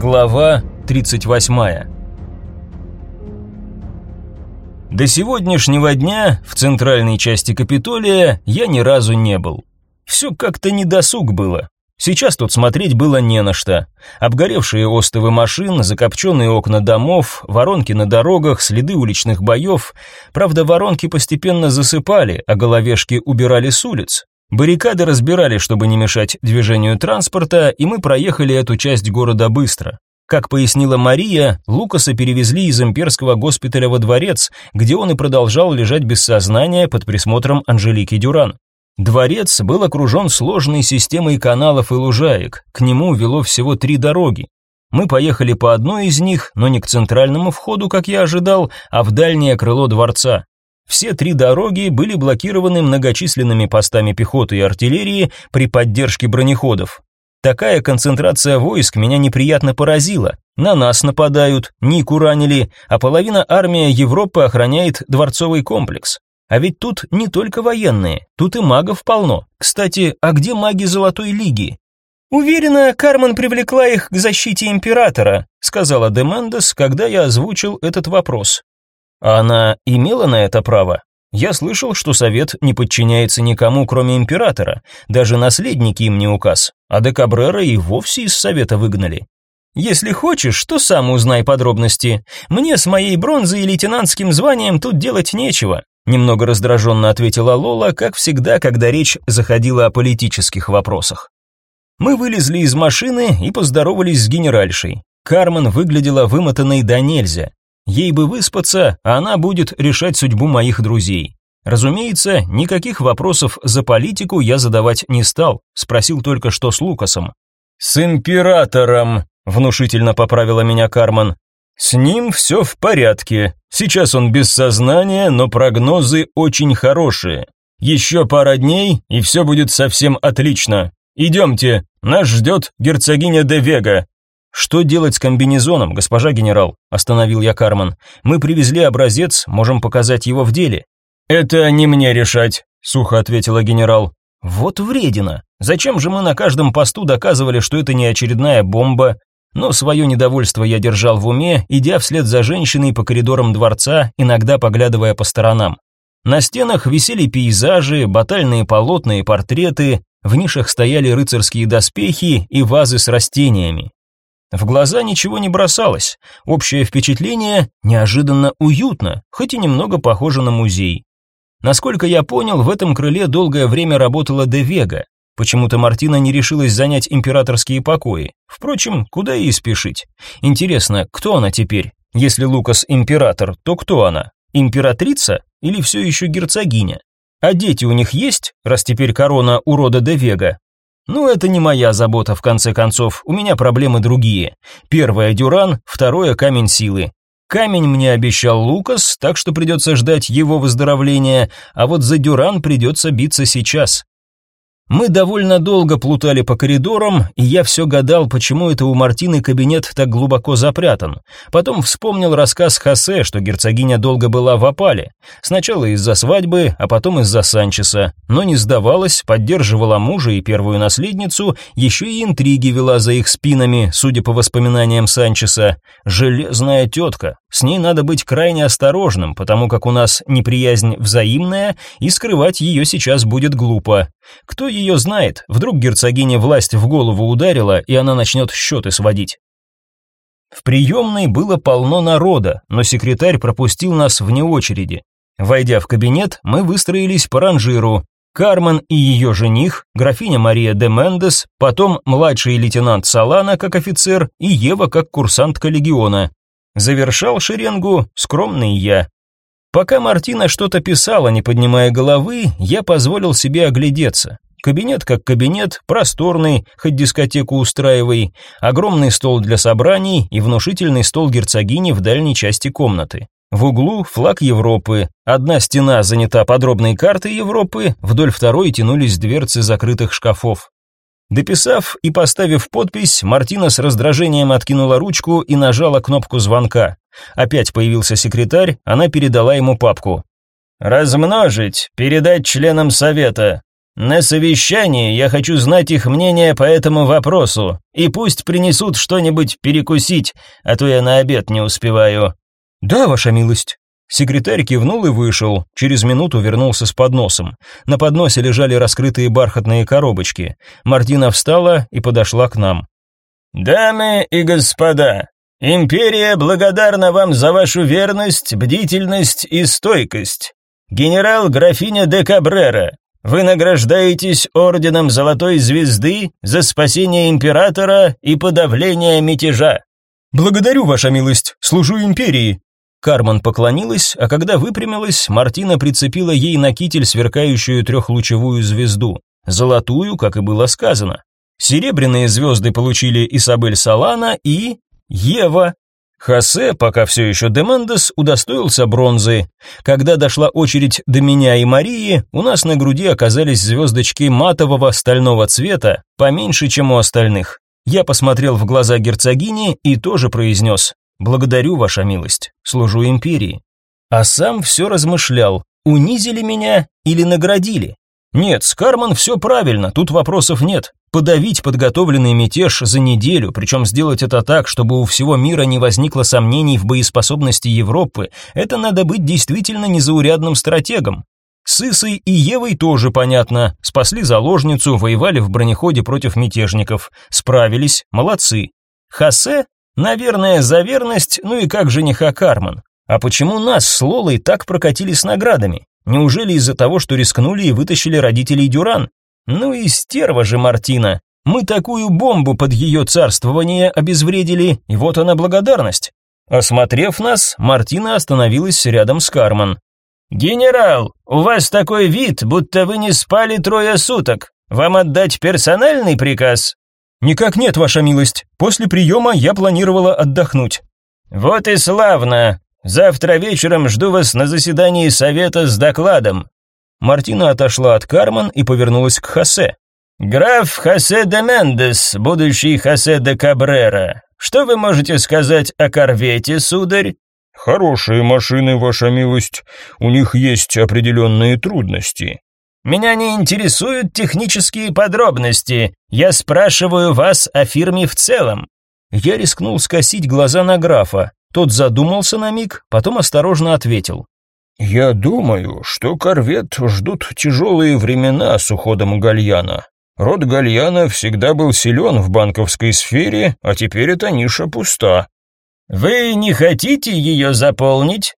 Глава 38 До сегодняшнего дня в центральной части Капитолия я ни разу не был. Все как-то недосуг было. Сейчас тут смотреть было не на что. Обгоревшие остовы машин, закопченные окна домов, воронки на дорогах, следы уличных боев. Правда, воронки постепенно засыпали, а головешки убирали с улиц. Баррикады разбирали, чтобы не мешать движению транспорта, и мы проехали эту часть города быстро. Как пояснила Мария, Лукаса перевезли из имперского госпиталя во дворец, где он и продолжал лежать без сознания под присмотром Анжелики Дюран. Дворец был окружен сложной системой каналов и лужаек, к нему вело всего три дороги. Мы поехали по одной из них, но не к центральному входу, как я ожидал, а в дальнее крыло дворца. Все три дороги были блокированы многочисленными постами пехоты и артиллерии при поддержке бронеходов. Такая концентрация войск меня неприятно поразила. На нас нападают, Нику ранили, а половина армии Европы охраняет дворцовый комплекс. А ведь тут не только военные, тут и магов полно. Кстати, а где маги Золотой Лиги? Уверена, Кармен привлекла их к защите императора, сказала Демендес, когда я озвучил этот вопрос. А она имела на это право? Я слышал, что совет не подчиняется никому, кроме императора. Даже наследники им не указ. А де Кабрера и вовсе из совета выгнали. Если хочешь, то сам узнай подробности. Мне с моей бронзой и лейтенантским званием тут делать нечего. Немного раздраженно ответила Лола, как всегда, когда речь заходила о политических вопросах. Мы вылезли из машины и поздоровались с генеральшей. Кармен выглядела вымотанной до нельзя. Ей бы выспаться, а она будет решать судьбу моих друзей. Разумеется, никаких вопросов за политику я задавать не стал, спросил только что с Лукасом. «С императором», — внушительно поправила меня Карман. «С ним все в порядке. Сейчас он без сознания, но прогнозы очень хорошие. Еще пара дней, и все будет совсем отлично. Идемте, нас ждет герцогиня де Вега. Что делать с комбинезоном, госпожа генерал? Остановил я Карман. Мы привезли образец, можем показать его в деле. Это не мне решать, сухо ответила генерал. Вот вредина. Зачем же мы на каждом посту доказывали, что это не очередная бомба? Но свое недовольство я держал в уме, идя вслед за женщиной по коридорам дворца, иногда поглядывая по сторонам. На стенах висели пейзажи, батальные полотна и портреты, в нишах стояли рыцарские доспехи и вазы с растениями. В глаза ничего не бросалось. Общее впечатление неожиданно уютно, хоть и немного похоже на музей. Насколько я понял, в этом крыле долгое время работала Де Вега. Почему-то Мартина не решилась занять императорские покои. Впрочем, куда ей спешить? Интересно, кто она теперь? Если Лукас император, то кто она? Императрица или все еще герцогиня? А дети у них есть, раз теперь корона у рода Де Вега? Ну, это не моя забота, в конце концов, у меня проблемы другие. Первое – Дюран, второе – камень силы. Камень мне обещал Лукас, так что придется ждать его выздоровления, а вот за Дюран придется биться сейчас. Мы довольно долго плутали по коридорам, и я все гадал, почему это у Мартины кабинет так глубоко запрятан. Потом вспомнил рассказ Хосе, что герцогиня долго была в опале. Сначала из-за свадьбы, а потом из-за Санчеса. Но не сдавалась, поддерживала мужа и первую наследницу, еще и интриги вела за их спинами, судя по воспоминаниям Санчеса. Железная тетка. С ней надо быть крайне осторожным, потому как у нас неприязнь взаимная, и скрывать ее сейчас будет глупо. Кто ее знает, вдруг герцогине власть в голову ударила, и она начнет счеты сводить. В приемной было полно народа, но секретарь пропустил нас вне очереди. Войдя в кабинет, мы выстроились по ранжиру. Кармен и ее жених, графиня Мария де Мендес, потом младший лейтенант Салана как офицер и Ева как курсантка легиона. Завершал шеренгу скромный я. Пока Мартина что-то писала, не поднимая головы, я позволил себе оглядеться. Кабинет как кабинет, просторный, хоть дискотеку устраивай, огромный стол для собраний и внушительный стол герцогини в дальней части комнаты. В углу флаг Европы. Одна стена занята подробной картой Европы, вдоль второй тянулись дверцы закрытых шкафов. Дописав и поставив подпись, Мартина с раздражением откинула ручку и нажала кнопку звонка. Опять появился секретарь, она передала ему папку. «Размножить, передать членам совета». На совещании я хочу знать их мнение по этому вопросу, и пусть принесут что-нибудь перекусить, а то я на обед не успеваю». «Да, ваша милость». Секретарь кивнул и вышел. Через минуту вернулся с подносом. На подносе лежали раскрытые бархатные коробочки. Мартина встала и подошла к нам. «Дамы и господа, империя благодарна вам за вашу верность, бдительность и стойкость. Генерал графиня де Кабрера, вы награждаетесь орденом Золотой Звезды за спасение императора и подавление мятежа». «Благодарю, ваша милость, служу империи», Карман поклонилась, а когда выпрямилась, Мартина прицепила ей на китель сверкающую трехлучевую звезду, золотую, как и было сказано. Серебряные звезды получили Исабель Салана и Ева. Хосе, пока все еще Демендес, удостоился бронзы. Когда дошла очередь до меня и Марии, у нас на груди оказались звездочки матового стального цвета, поменьше, чем у остальных. Я посмотрел в глаза герцогини и тоже произнес Благодарю, ваша милость, служу империи. А сам все размышлял, унизили меня или наградили? Нет, с Карман все правильно, тут вопросов нет. Подавить подготовленный мятеж за неделю, причем сделать это так, чтобы у всего мира не возникло сомнений в боеспособности Европы, это надо быть действительно незаурядным стратегом. С Исой и Евой тоже понятно. Спасли заложницу, воевали в бронеходе против мятежников. Справились, молодцы. Хасе Наверное, за верность, ну и как жениха Карман. А почему нас с Лолой так прокатили с наградами? Неужели из-за того, что рискнули и вытащили родителей Дюран? Ну и стерва же Мартина. Мы такую бомбу под ее царствование обезвредили, и вот она благодарность. Осмотрев нас, Мартина остановилась рядом с Карман. «Генерал, у вас такой вид, будто вы не спали трое суток. Вам отдать персональный приказ?» «Никак нет, ваша милость. После приема я планировала отдохнуть». «Вот и славно. Завтра вечером жду вас на заседании совета с докладом». Мартина отошла от Карман и повернулась к Хосе. «Граф Хосе де Мендес, будущий Хосе де Кабрера, что вы можете сказать о корвете, сударь?» «Хорошие машины, ваша милость. У них есть определенные трудности. Меня не интересуют технические подробности. Я спрашиваю вас о фирме в целом. Я рискнул скосить глаза на графа. Тот задумался на миг, потом осторожно ответил: "Я думаю, что корвет ждут тяжелые времена с уходом Гальяна. Род Гальяна всегда был силен в банковской сфере, а теперь эта ниша пуста. Вы не хотите ее заполнить?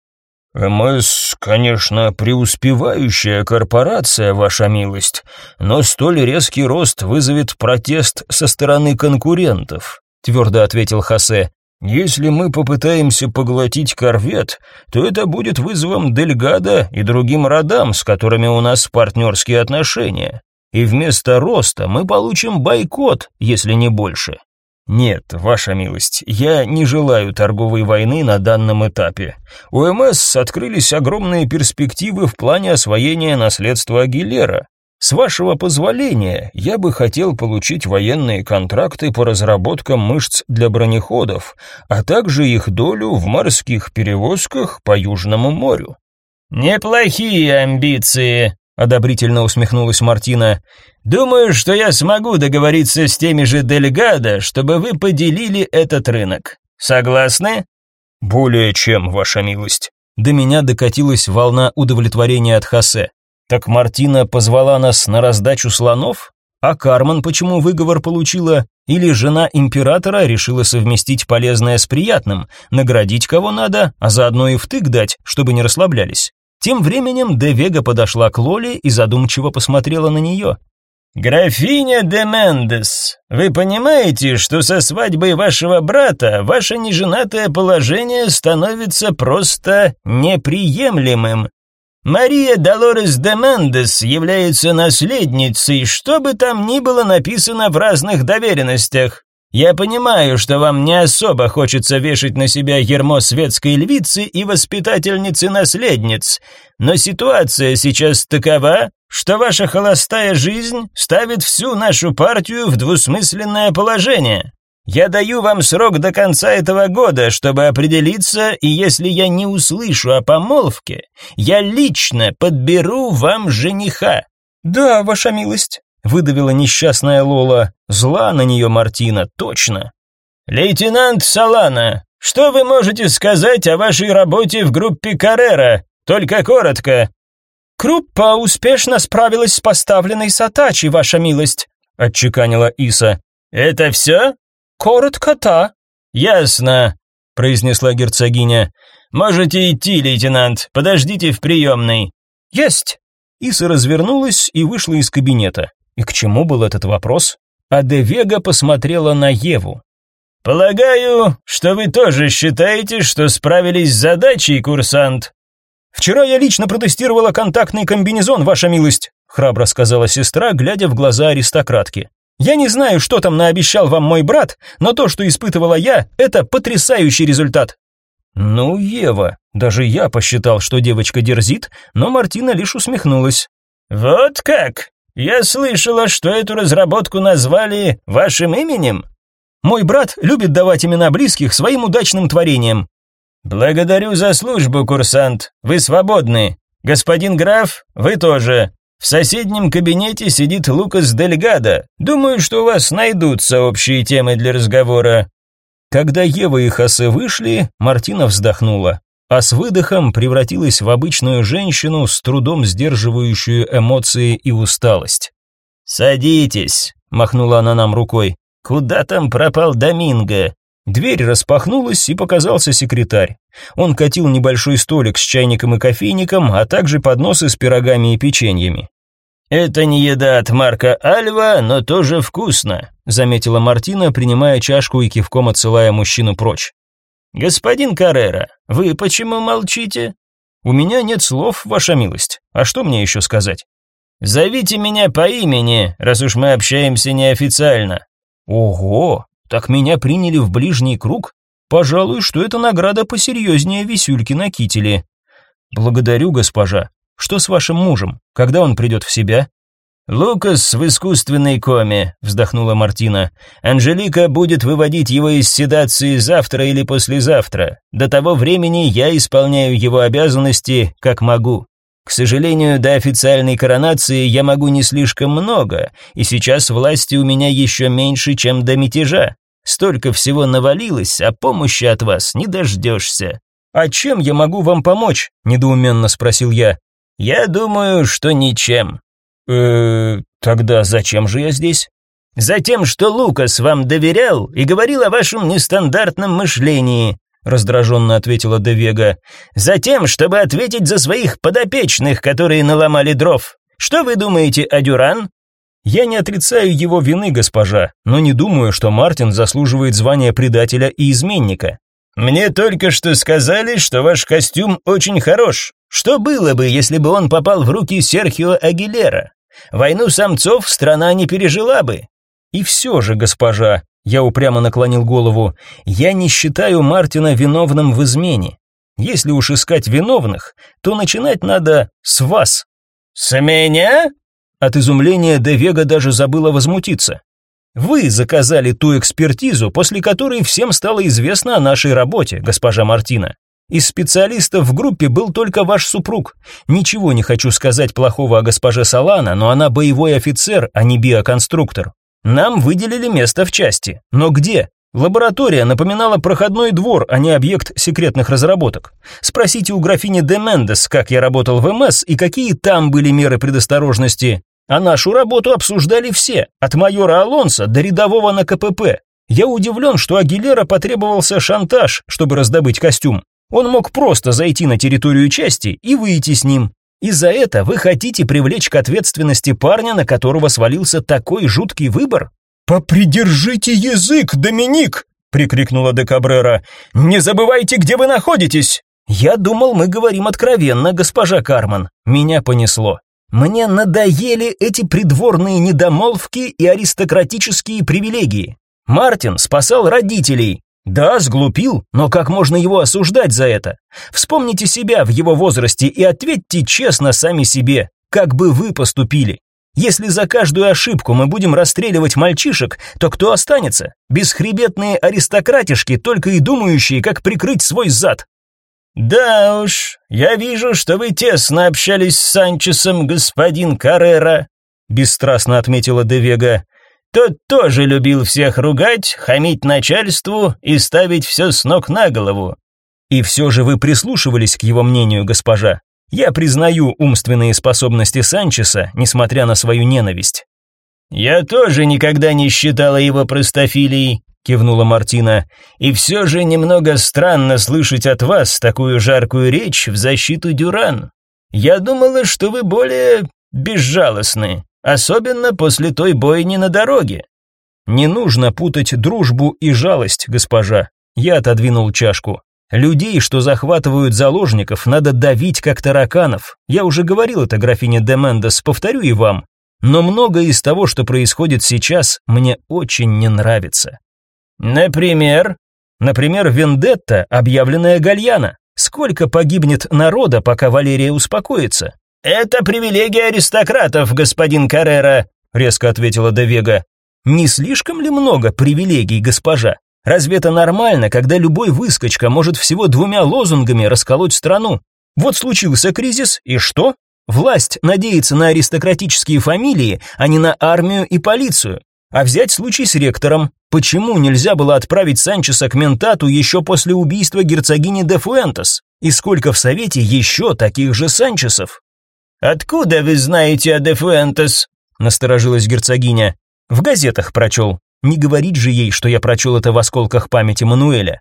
МС, конечно, преуспевающая корпорация, ваша милость, но столь резкий рост вызовет протест со стороны конкурентов, твердо ответил Хосе. Если мы попытаемся поглотить корвет, то это будет вызовом Дельгада и другим родам, с которыми у нас партнерские отношения. И вместо роста мы получим бойкот, если не больше. Нет, ваша милость, я не желаю торговой войны на данном этапе. У МС открылись огромные перспективы в плане освоения наследства Агилера. С вашего позволения, я бы хотел получить военные контракты по разработкам мышц для бронеходов, а также их долю в морских перевозках по Южному морю. Неплохие амбиции, одобрительно усмехнулась Мартина. Думаю, что я смогу договориться с теми же Дельгадо, чтобы вы поделили этот рынок. Согласны? Более чем, ваша милость. До меня докатилась волна удовлетворения от Хосе. Так Мартина позвала нас на раздачу слонов? А Карман почему выговор получила? Или жена императора решила совместить полезное с приятным, наградить кого надо, а заодно и втык дать, чтобы не расслаблялись? Тем временем Де Вега подошла к Лоле и задумчиво посмотрела на нее. «Графиня де Мендес, вы понимаете, что со свадьбой вашего брата ваше неженатое положение становится просто неприемлемым? Мария Долорес де Мендес является наследницей, что бы там ни было написано в разных доверенностях. Я понимаю, что вам не особо хочется вешать на себя ермо светской львицы и воспитательницы наследниц, но ситуация сейчас такова, что ваша холостая жизнь ставит всю нашу партию в двусмысленное положение. Я даю вам срок до конца этого года, чтобы определиться, и если я не услышу о помолвке, я лично подберу вам жениха. Да, ваша милость, выдавила несчастная Лола. Зла на нее Мартина, точно. Лейтенант Салана, что вы можете сказать о вашей работе в группе Каррера? Только коротко. Группа успешно справилась с поставленной сатачи, ваша милость, отчеканила Иса. Это все? Коротко, та. Ясно, произнесла герцогиня. Можете идти, лейтенант. Подождите в приемной». Есть. Иса развернулась и вышла из кабинета. И к чему был этот вопрос? А де Вега посмотрела на Еву. «Полагаю, что вы тоже считаете, что справились с задачей, курсант?» «Вчера я лично протестировала контактный комбинезон, ваша милость», храбро сказала сестра, глядя в глаза аристократки. «Я не знаю, что там наобещал вам мой брат, но то, что испытывала я, это потрясающий результат». Ну, Ева, даже я посчитал, что девочка дерзит, но Мартина лишь усмехнулась. «Вот как? Я слышала, что эту разработку назвали вашим именем?» Мой брат любит давать имена близких своим удачным творениям. Благодарю за службу, курсант. Вы свободны. Господин граф, вы тоже. В соседнем кабинете сидит Лукас Дельгадо. Думаю, что у вас найдутся общие темы для разговора. Когда Ева и Хосе вышли, Мартина вздохнула, а с выдохом превратилась в обычную женщину, с трудом сдерживающую эмоции и усталость. «Садитесь», — махнула она нам рукой. Куда там пропал Доминго? Дверь распахнулась, и показался секретарь. Он катил небольшой столик с чайником и кофейником, а также подносы с пирогами и печеньями. «Это не еда от Марка Альва, но тоже вкусно», заметила Мартина, принимая чашку и кивком отсылая мужчину прочь. «Господин Каррера, вы почему молчите?» «У меня нет слов, ваша милость. А что мне еще сказать?» «Зовите меня по имени, раз уж мы общаемся неофициально. Ого, так меня приняли в ближний круг? Пожалуй, что это награда посерьезнее висюльки на кителе. Благодарю, госпожа. Что с вашим мужем? Когда он придет в себя? Лукас в искусственной коме, вздохнула Мартина. Анжелика будет выводить его из седации завтра или послезавтра. До того времени я исполняю его обязанности как могу. К сожалению, до официальной коронации я могу не слишком много, и сейчас власти у меня еще меньше, чем до мятежа. Столько всего навалилось, а помощи от вас не дождешься». «А чем я могу вам помочь?» – недоуменно спросил я. «Я думаю, что ничем». «Э, тогда зачем же я здесь?» «Затем, что Лукас вам доверял и говорил о вашем нестандартном мышлении раздраженно ответила Девега. Затем, чтобы ответить за своих подопечных, которые наломали дров. Что вы думаете о Дюран? Я не отрицаю его вины, госпожа, но не думаю, что Мартин заслуживает звания предателя и изменника. Мне только что сказали, что ваш костюм очень хорош. Что было бы, если бы он попал в руки Серхио Агилера? Войну самцов страна не пережила бы. И все же, госпожа, я упрямо наклонил голову. Я не считаю Мартина виновным в измене. Если уж искать виновных, то начинать надо с вас. С меня? От изумления Девега даже забыла возмутиться. Вы заказали ту экспертизу, после которой всем стало известно о нашей работе, госпожа Мартина. Из специалистов в группе был только ваш супруг. Ничего не хочу сказать плохого о госпоже Салана, но она боевой офицер, а не биоконструктор. Нам выделили место в части. Но где? Лаборатория напоминала проходной двор, а не объект секретных разработок. Спросите у графини де Мендес, как я работал в МС и какие там были меры предосторожности. А нашу работу обсуждали все, от майора Алонса до рядового на КПП. Я удивлен, что Агилера потребовался шантаж, чтобы раздобыть костюм. Он мог просто зайти на территорию части и выйти с ним. И за это вы хотите привлечь к ответственности парня, на которого свалился такой жуткий выбор? Попридержите язык, Доминик, прикрикнула де Кабрера. Не забывайте, где вы находитесь. Я думал, мы говорим откровенно, госпожа Карман. Меня понесло. Мне надоели эти придворные недомолвки и аристократические привилегии. Мартин спасал родителей, да, сглупил, но как можно его осуждать за это? Вспомните себя в его возрасте и ответьте честно сами себе, как бы вы поступили. Если за каждую ошибку мы будем расстреливать мальчишек, то кто останется? Бесхребетные аристократишки, только и думающие, как прикрыть свой зад. Да уж, я вижу, что вы тесно общались с Санчесом, господин Каррера, бесстрастно отметила Девега. Тот тоже любил всех ругать, хамить начальству и ставить все с ног на голову. И все же вы прислушивались к его мнению, госпожа. Я признаю умственные способности Санчеса, несмотря на свою ненависть. Я тоже никогда не считала его простофилией, кивнула Мартина. И все же немного странно слышать от вас такую жаркую речь в защиту Дюран. Я думала, что вы более безжалостны, особенно после той бойни на дороге. Не нужно путать дружбу и жалость, госпожа. Я отодвинул чашку. Людей, что захватывают заложников, надо давить как тараканов. Я уже говорил это графине де Мендес, повторю и вам. Но многое из того, что происходит сейчас, мне очень не нравится. Например, например, вендетта, объявленная Гальяна. Сколько погибнет народа, пока Валерия успокоится? Это привилегия аристократов, господин Каррера, резко ответила Девега. Не слишком ли много привилегий, госпожа? Разве это нормально, когда любой выскочка может всего двумя лозунгами расколоть страну? Вот случился кризис, и что? Власть надеется на аристократические фамилии, а не на армию и полицию. А взять случай с ректором. Почему нельзя было отправить Санчеса к ментату еще после убийства герцогини де Фуэнтес? И сколько в Совете еще таких же Санчесов? «Откуда вы знаете о де Фуэнтес?» – насторожилась герцогиня. «В газетах прочел. Не говорить же ей, что я прочел это в осколках памяти Мануэля.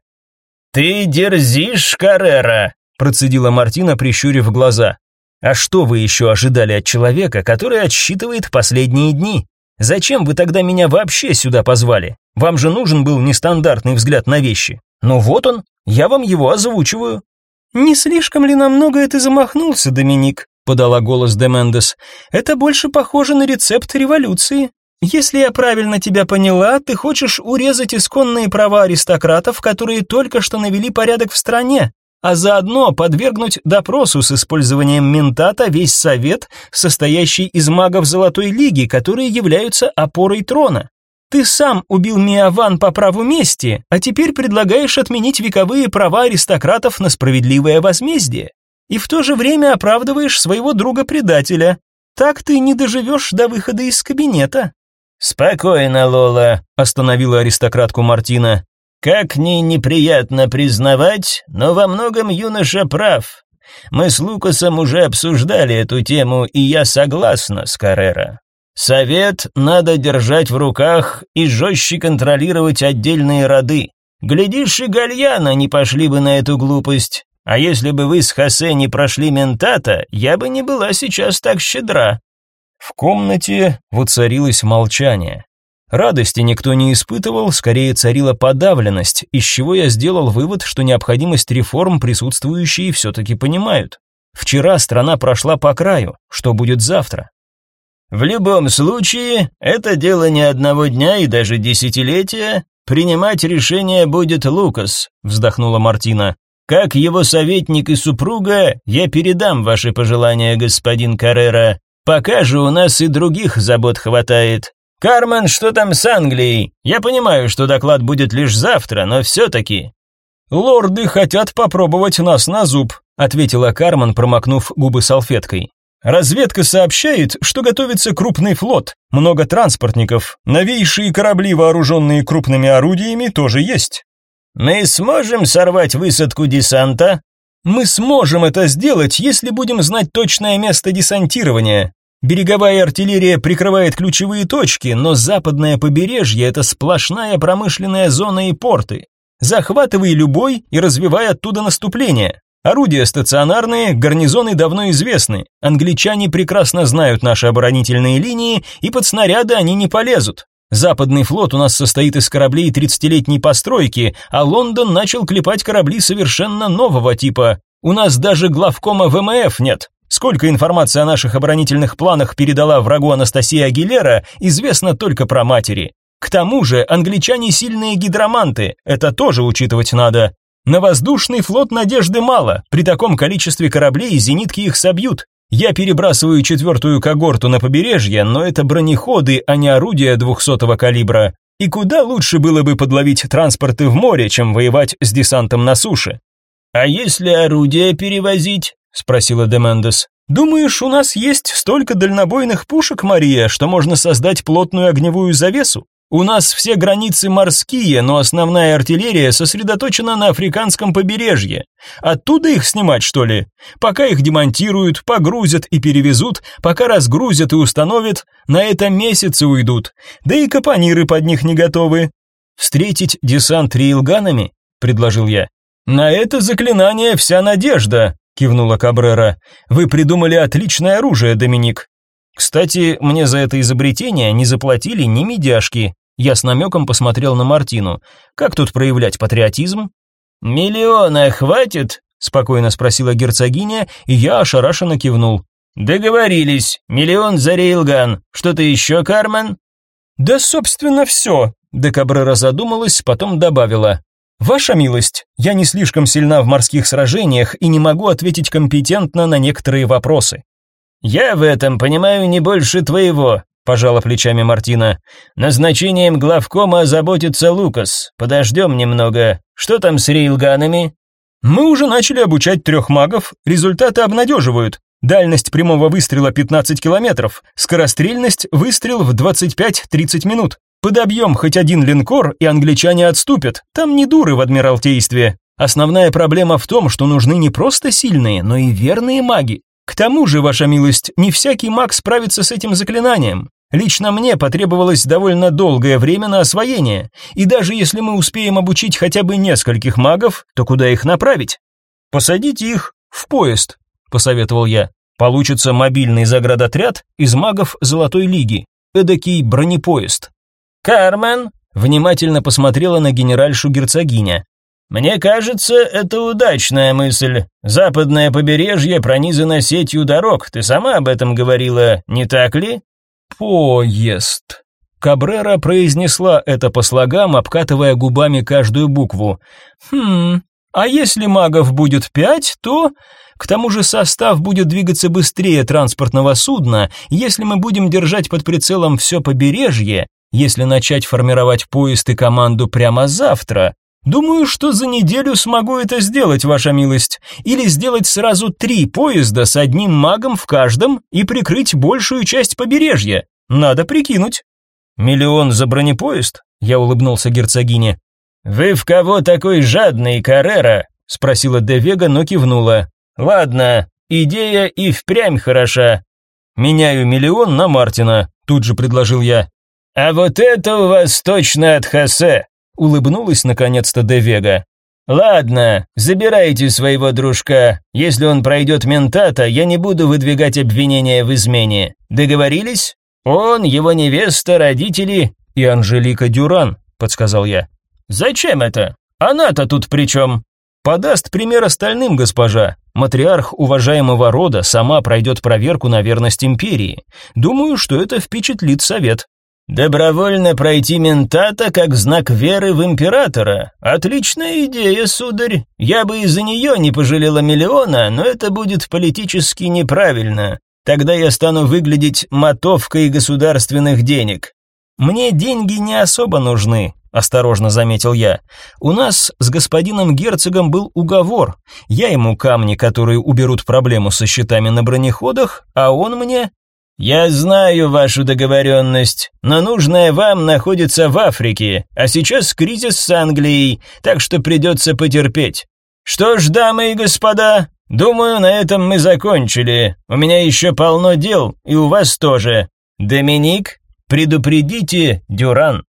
«Ты дерзишь, Каррера!» – процедила Мартина, прищурив глаза. «А что вы еще ожидали от человека, который отсчитывает последние дни? Зачем вы тогда меня вообще сюда позвали? Вам же нужен был нестандартный взгляд на вещи. Ну вот он, я вам его озвучиваю». «Не слишком ли намного это замахнулся, Доминик?» – подала голос Демендес. «Это больше похоже на рецепт революции. Если я правильно тебя поняла, ты хочешь урезать исконные права аристократов, которые только что навели порядок в стране, а заодно подвергнуть допросу с использованием ментата весь совет, состоящий из магов Золотой Лиги, которые являются опорой трона. Ты сам убил Миаван по праву мести, а теперь предлагаешь отменить вековые права аристократов на справедливое возмездие. И в то же время оправдываешь своего друга-предателя. Так ты не доживешь до выхода из кабинета. «Спокойно, Лола», — остановила аристократку Мартина. «Как ни неприятно признавать, но во многом юноша прав. Мы с Лукасом уже обсуждали эту тему, и я согласна с Каррера. Совет надо держать в руках и жестче контролировать отдельные роды. Глядишь, и Гальяна не пошли бы на эту глупость. А если бы вы с Хосе не прошли ментата, я бы не была сейчас так щедра. В комнате воцарилось молчание. Радости никто не испытывал, скорее царила подавленность, из чего я сделал вывод, что необходимость реформ присутствующие все-таки понимают. Вчера страна прошла по краю, что будет завтра? В любом случае, это дело не одного дня и даже десятилетия. Принимать решение будет Лукас, вздохнула Мартина. Как его советник и супруга, я передам ваши пожелания, господин Каррера. Пока же у нас и других забот хватает. Кармен, что там с Англией? Я понимаю, что доклад будет лишь завтра, но все-таки...» «Лорды хотят попробовать нас на зуб», ответила Кармен, промокнув губы салфеткой. Разведка сообщает, что готовится крупный флот, много транспортников, новейшие корабли, вооруженные крупными орудиями, тоже есть. Мы сможем сорвать высадку десанта? Мы сможем это сделать, если будем знать точное место десантирования. Береговая артиллерия прикрывает ключевые точки, но западное побережье – это сплошная промышленная зона и порты. Захватывай любой и развивай оттуда наступление. Орудия стационарные, гарнизоны давно известны. Англичане прекрасно знают наши оборонительные линии, и под снаряды они не полезут. Западный флот у нас состоит из кораблей 30-летней постройки, а Лондон начал клепать корабли совершенно нового типа. У нас даже главкома ВМФ нет. Сколько информации о наших оборонительных планах передала врагу Анастасия Агилера, известно только про матери. К тому же англичане сильные гидроманты, это тоже учитывать надо. На воздушный флот надежды мало, при таком количестве кораблей зенитки их собьют. Я перебрасываю четвертую когорту на побережье, но это бронеходы, а не орудия двухсотого калибра. И куда лучше было бы подловить транспорты в море, чем воевать с десантом на суше. А если орудия перевозить? спросила Демендес. Думаешь, у нас есть столько дальнобойных пушек, Мария, что можно создать плотную огневую завесу? У нас все границы морские, но основная артиллерия сосредоточена на африканском побережье. Оттуда их снимать, что ли? Пока их демонтируют, погрузят и перевезут, пока разгрузят и установят, на это месяцы уйдут. Да и капониры под них не готовы. Встретить десант рейлганами, предложил я. На это заклинание вся надежда, кивнула Кабрера. Вы придумали отличное оружие, Доминик. Кстати, мне за это изобретение не заплатили ни медяшки. Я с намеком посмотрел на Мартину. Как тут проявлять патриотизм? Миллиона хватит? спокойно спросила герцогиня, и я ошарашенно кивнул. Договорились. Миллион за рейлган. Что-то еще, Кармен? Да, собственно, все. Декабрера задумалась, потом добавила: Ваша милость, я не слишком сильна в морских сражениях и не могу ответить компетентно на некоторые вопросы. «Я в этом понимаю не больше твоего», – пожала плечами Мартина. «Назначением главкома озаботится Лукас. Подождем немного. Что там с рейлганами?» «Мы уже начали обучать трех магов. Результаты обнадеживают. Дальность прямого выстрела 15 километров, скорострельность выстрел в 25-30 минут. Подобьем хоть один линкор, и англичане отступят. Там не дуры в адмиралтействе. Основная проблема в том, что нужны не просто сильные, но и верные маги. К тому же, ваша милость, не всякий маг справится с этим заклинанием. Лично мне потребовалось довольно долгое время на освоение, и даже если мы успеем обучить хотя бы нескольких магов, то куда их направить? Посадите их в поезд, посоветовал я. Получится мобильный заградотряд из магов Золотой лиги, эдакий бронепоезд. Кармен внимательно посмотрела на генеральшу герцогиня. Мне кажется, это удачная мысль. Западное побережье пронизано сетью дорог. Ты сама об этом говорила, не так ли? Поезд. Кабрера произнесла это по слогам, обкатывая губами каждую букву. Хм. А если магов будет пять, то к тому же состав будет двигаться быстрее транспортного судна, если мы будем держать под прицелом все побережье, если начать формировать поезд и команду прямо завтра, Думаю, что за неделю смогу это сделать, ваша милость, или сделать сразу три поезда с одним магом в каждом и прикрыть большую часть побережья. Надо прикинуть. Миллион за бронепоезд? Я улыбнулся герцогине. Вы в кого такой жадный, Каррера? спросила Девега, но кивнула. Ладно, идея и впрямь хороша. Меняю миллион на Мартина, тут же предложил я. А вот это у вас точно от Хосе, улыбнулась наконец-то Девега. Ладно, забирайте своего дружка. Если он пройдет ментата, я не буду выдвигать обвинения в измене. Договорились? Он, его невеста, родители и Анжелика Дюран, подсказал я. Зачем это? Она-то тут при чем? Подаст пример остальным, госпожа. Матриарх уважаемого рода сама пройдет проверку на верность империи. Думаю, что это впечатлит совет. Добровольно пройти ментата как знак веры в императора. Отличная идея, сударь. Я бы из-за нее не пожалела миллиона, но это будет политически неправильно. Тогда я стану выглядеть мотовкой государственных денег. Мне деньги не особо нужны, осторожно заметил я. У нас с господином герцогом был уговор. Я ему камни, которые уберут проблему со счетами на бронеходах, а он мне «Я знаю вашу договоренность, но нужное вам находится в Африке, а сейчас кризис с Англией, так что придется потерпеть. Что ж, дамы и господа, думаю, на этом мы закончили. У меня еще полно дел, и у вас тоже. Доминик, предупредите Дюран».